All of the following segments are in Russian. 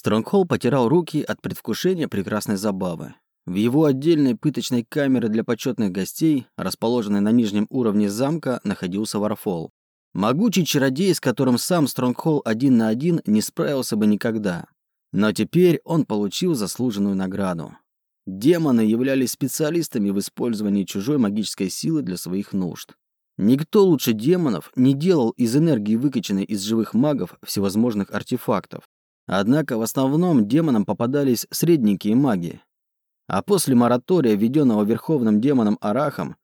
Стронгхолл потирал руки от предвкушения прекрасной забавы. В его отдельной пыточной камере для почетных гостей, расположенной на нижнем уровне замка, находился Варфол. Могучий чародей, с которым сам Стронгхолл один на один не справился бы никогда. Но теперь он получил заслуженную награду. Демоны являлись специалистами в использовании чужой магической силы для своих нужд. Никто лучше демонов не делал из энергии, выкачанной из живых магов, всевозможных артефактов. Однако в основном демонам попадались средненькие маги. А после моратория, введенного верховным демоном Арахом,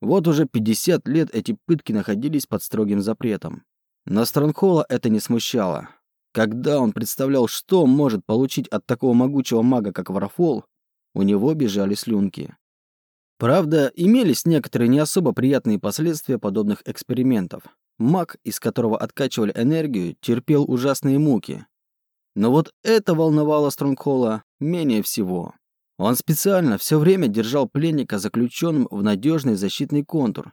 вот уже 50 лет эти пытки находились под строгим запретом. Но Стронгхолла это не смущало. Когда он представлял, что может получить от такого могучего мага, как Варфол, у него бежали слюнки. Правда, имелись некоторые не особо приятные последствия подобных экспериментов. Маг, из которого откачивали энергию, терпел ужасные муки. Но вот это волновало Стронгхолла менее всего. Он специально все время держал пленника заключенным в надежный защитный контур.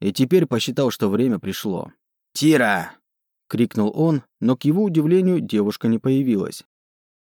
И теперь посчитал, что время пришло. «Тира!» — крикнул он, но к его удивлению девушка не появилась.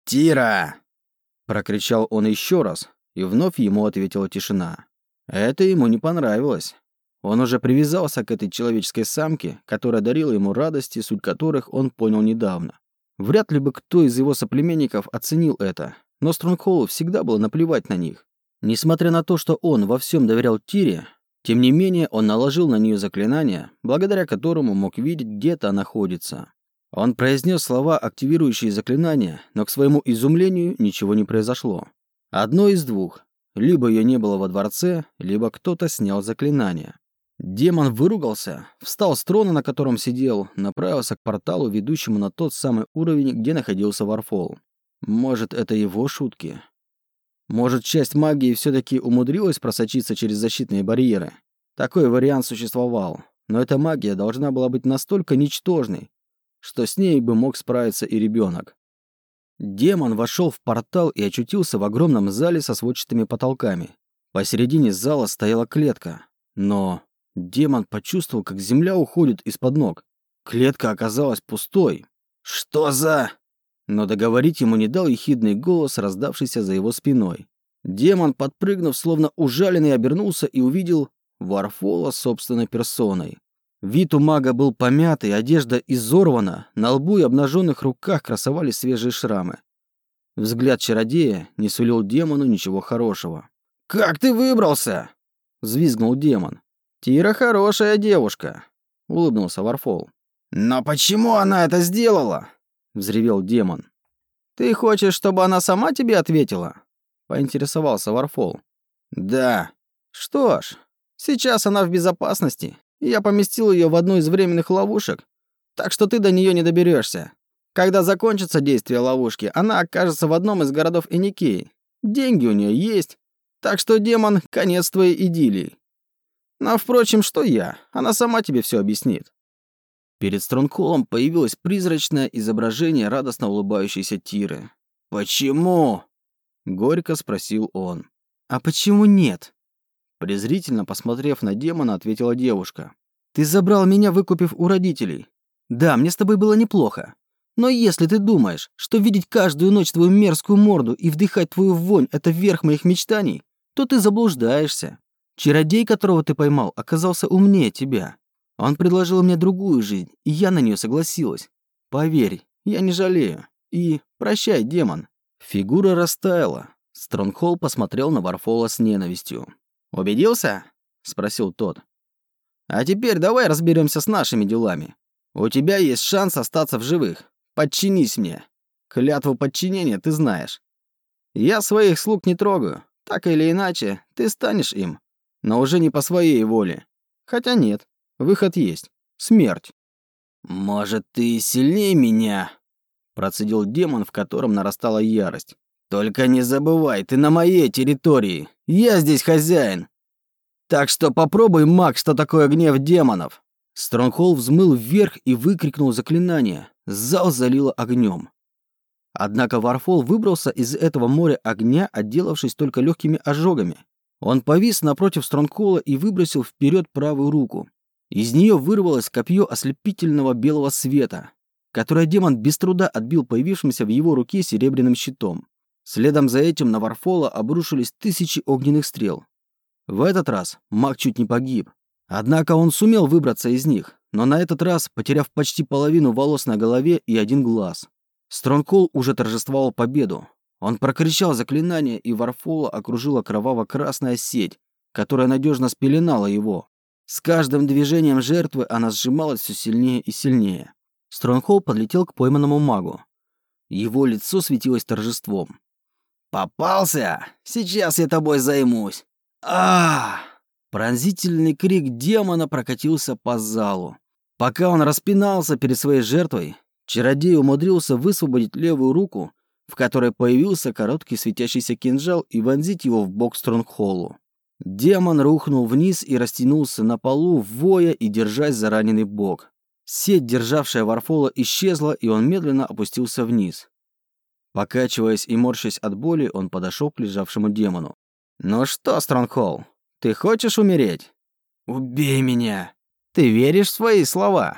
«Тира!» — прокричал он еще раз, и вновь ему ответила тишина. Это ему не понравилось. Он уже привязался к этой человеческой самке, которая дарила ему радости, суть которых он понял недавно. Вряд ли бы кто из его соплеменников оценил это, но Стронгхоллу всегда было наплевать на них. Несмотря на то, что он во всем доверял Тире, тем не менее он наложил на нее заклинание, благодаря которому мог видеть, где та находится. Он произнес слова, активирующие заклинание, но к своему изумлению ничего не произошло. Одно из двух. Либо ее не было во дворце, либо кто-то снял заклинание. Демон выругался, встал с трона, на котором сидел, направился к порталу, ведущему на тот самый уровень, где находился Варфол. Может, это его шутки? Может, часть магии все-таки умудрилась просочиться через защитные барьеры? Такой вариант существовал, но эта магия должна была быть настолько ничтожной, что с ней бы мог справиться и ребенок. Демон вошел в портал и очутился в огромном зале со сводчатыми потолками. Посередине зала стояла клетка. Но демон почувствовал, как земля уходит из-под ног. Клетка оказалась пустой. «Что за...» Но договорить ему не дал ехидный голос, раздавшийся за его спиной. Демон, подпрыгнув, словно ужаленный, обернулся и увидел Варфола собственной персоной. Вид у мага был помятый, одежда изорвана, на лбу и обнаженных руках красовались свежие шрамы. Взгляд чародея не сулил демону ничего хорошего. «Как ты выбрался?» — взвизгнул демон. «Тира хорошая девушка», — улыбнулся Варфол. «Но почему она это сделала?» — взревел демон. «Ты хочешь, чтобы она сама тебе ответила?» — поинтересовался Варфол. «Да». «Что ж, сейчас она в безопасности я поместил ее в одну из временных ловушек, так что ты до нее не доберешься. Когда закончится действие ловушки, она окажется в одном из городов Эникеи. Деньги у нее есть, так что, демон, конец твоей идиллии. Но, впрочем, что я? Она сама тебе все объяснит. Перед Стронгхоллом появилось призрачное изображение радостно улыбающейся Тиры. «Почему?» — горько спросил он. «А почему нет?» Презрительно посмотрев на демона, ответила девушка. «Ты забрал меня, выкупив у родителей. Да, мне с тобой было неплохо. Но если ты думаешь, что видеть каждую ночь твою мерзкую морду и вдыхать твою вонь — это верх моих мечтаний, то ты заблуждаешься. Чародей, которого ты поймал, оказался умнее тебя. Он предложил мне другую жизнь, и я на нее согласилась. Поверь, я не жалею. И прощай, демон». Фигура растаяла. Стронгхолл посмотрел на Варфола с ненавистью. «Убедился?» — спросил тот. «А теперь давай разберемся с нашими делами. У тебя есть шанс остаться в живых. Подчинись мне. Клятву подчинения ты знаешь. Я своих слуг не трогаю. Так или иначе, ты станешь им. Но уже не по своей воле. Хотя нет, выход есть. Смерть». «Может, ты сильнее меня?» Процедил демон, в котором нарастала ярость. Только не забывай, ты на моей территории. Я здесь хозяин. Так что попробуй, маг, что такое гнев демонов. Стронгхолл взмыл вверх и выкрикнул заклинание. Зал залило огнем. Однако Варфол выбрался из этого моря огня, отделавшись только легкими ожогами. Он повис напротив Стронгхолла и выбросил вперед правую руку. Из нее вырвалось копье ослепительного белого света. которое демон без труда отбил появившимся в его руке серебряным щитом. Следом за этим на Варфола обрушились тысячи огненных стрел. В этот раз маг чуть не погиб. Однако он сумел выбраться из них, но на этот раз потеряв почти половину волос на голове и один глаз. Стронгхолл уже торжествовал победу. Он прокричал заклинание, и Варфола окружила кроваво-красная сеть, которая надежно спеленала его. С каждым движением жертвы она сжималась все сильнее и сильнее. Стронгхолл подлетел к пойманному магу. Его лицо светилось торжеством. «Попался! Сейчас я тобой займусь!» а Пронзительный крик демона прокатился по залу. Пока он распинался перед своей жертвой, чародей умудрился высвободить левую руку, в которой появился короткий светящийся кинжал и вонзить его в бок Стронгхоллу. Демон рухнул вниз и растянулся на полу, воя и держась за раненый бок. Сеть, державшая Варфола, исчезла, и он медленно опустился вниз. Покачиваясь и морщась от боли, он подошел к лежавшему демону. «Ну что, Стронгхолл, ты хочешь умереть?» «Убей меня!» «Ты веришь в свои слова?»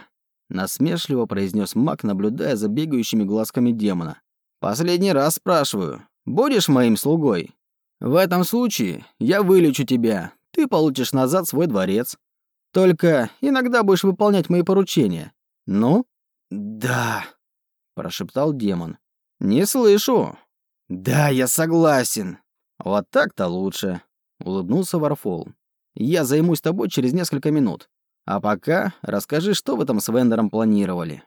Насмешливо произнес маг, наблюдая за бегающими глазками демона. «Последний раз спрашиваю, будешь моим слугой? В этом случае я вылечу тебя, ты получишь назад свой дворец. Только иногда будешь выполнять мои поручения. Ну?» «Да», — прошептал демон. «Не слышу». «Да, я согласен». «Вот так-то лучше», — улыбнулся Варфол. «Я займусь тобой через несколько минут. А пока расскажи, что вы там с Вендером планировали».